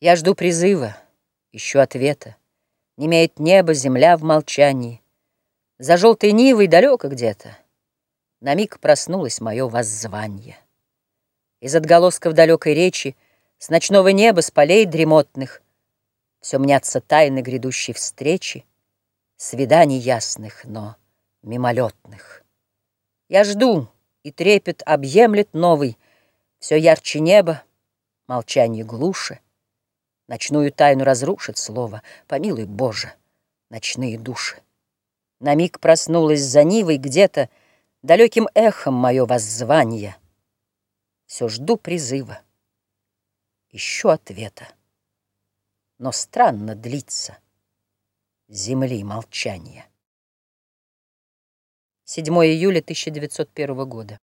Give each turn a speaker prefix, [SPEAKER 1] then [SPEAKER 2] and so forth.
[SPEAKER 1] Я жду призыва, ищу ответа. Не имеет небо, земля в молчании. За желтой нивой далеко где-то На миг проснулось мое воззвание. Из отголосков далекой речи С ночного неба, с полей дремотных Все мнятся тайны грядущей встречи, Свиданий ясных, но мимолетных. Я жду, и трепет объемлет новый, Все ярче небо, молчание глуше — Ночную тайну разрушит слово, помилуй, Боже, ночные души. На миг проснулась за Нивой где-то Далеким эхом мое воззвание. Все жду призыва, ищу ответа. Но странно длится земли молчание. 7 июля 1901 года.